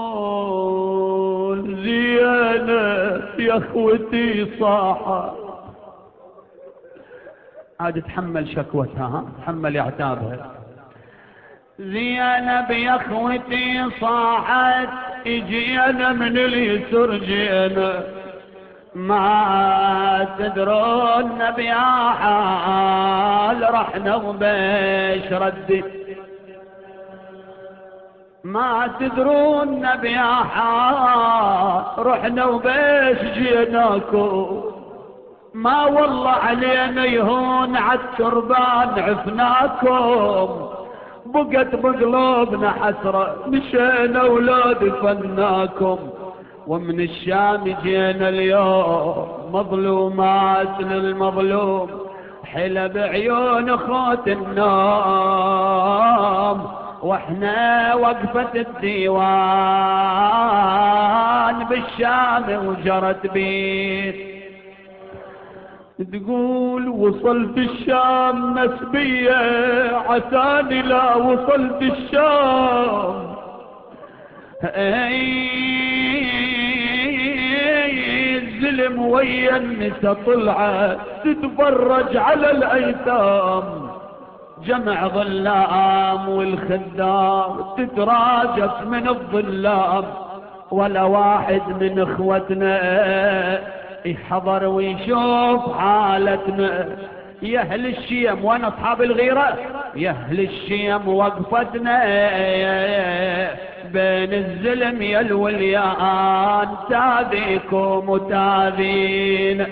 تقول زينة يا أخوتي صاحة. عاد تحمل شكوتها ها؟ تحمل عتابها زينب يا أخوتي صاحت إجينا من اليسر جينا ما تدرون بيا حال رحنا وبيش ردت ما تدرون بيا حال رحنا وبيش جيناكم ما والله علينا يهون عالتربان عفناكم. بقت بقلوبنا حسرة مشينا ولاد فناكم. ومن الشام جينا اليوم مظلومات للمظلوم. حلا بعيون خوت النوم وإحنا وقفة الديوان بالشام وجرت بيت. تقول وصلت الشام مسبية عساني لا وصلت الشام الزلم ويا النسا طلعت تتفرج على الأيتام. جمع ظلام والخدام تتراجف من الظلام ولا واحد من إخوتنا يحضر ويشوف حالتنا. يا أهل الشيم وأنا أصحاب الغيرة يا أهل الشيم وقفتنا بين الزلم يا الوليان تاذيكم وتاذين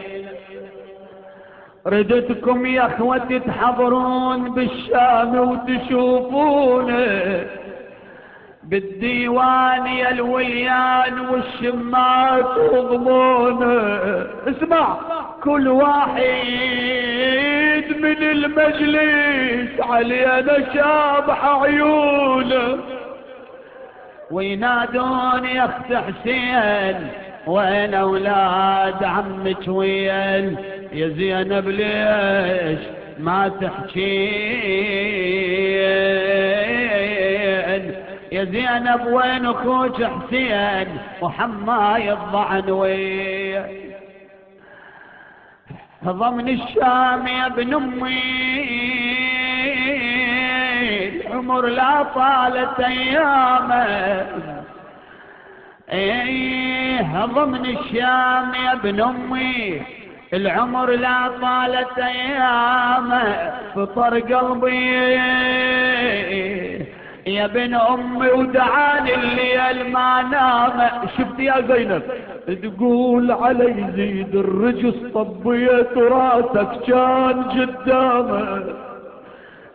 ردتكم يا أخوتي تحضرون بالشام وتشوفون بالديوان يا الوليان والشمات وضمون اسمع كل واحد من المجلس علينا شابح عيونه. وينادون يا أخت حسين وين أولاد عمك وين؟ يا زينب ليش ما تحكين؟ يا زينب وين أخوك حسين وحماي الضعن وين؟ ضمن الشام يا ابن أمي العمر لا طالت أيامه. إيه ضمن الشام يا ابن أمي. العمر لا طالت ايامه فطر قلبي. يا ابن أمي ودعاني الليل ما نام. شفت يا زينب؟ تقول علي زيد الرجس طبيت راسك كان قدامه.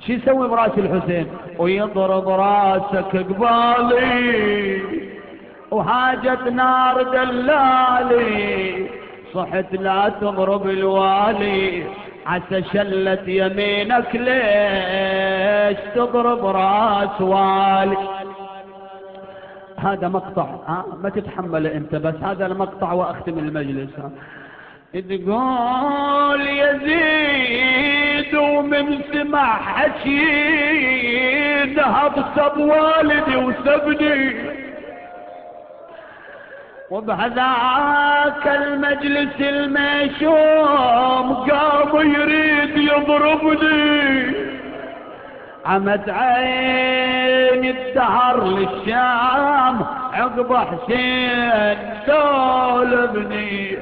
شو يسوي براس الحسين؟ ويضرب راسك قبالي. وحاجة نار دلالي صحت لا تضرب الوالي عسى شلت يمينك ليش تضرب راس والي. هذا مقطع ها؟ ما تتحمل انت بس هذا المقطع واختم المجلس. ها تقول يزيد ومن سمع حكي ذهب سب والدي وسبني. وبهذاك المجلس المشوم قام يريد يضربني. عمد عين الدهر للشام عقب حسين سولبني.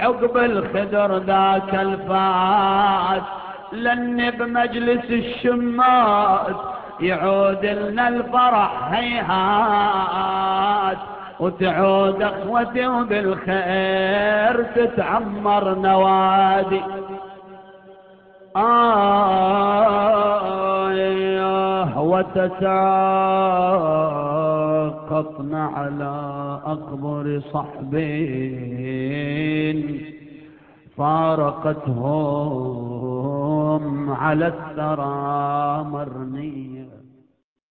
عقب الخدر ذاك الفات لن بمجلس الشمات يعود لنا الفرح هيهات. وتعود أخوتي وبالخير تتعمر نوادي. آه وتساقطن على أقبر صحبين فارقتهم على الثرى مرنيه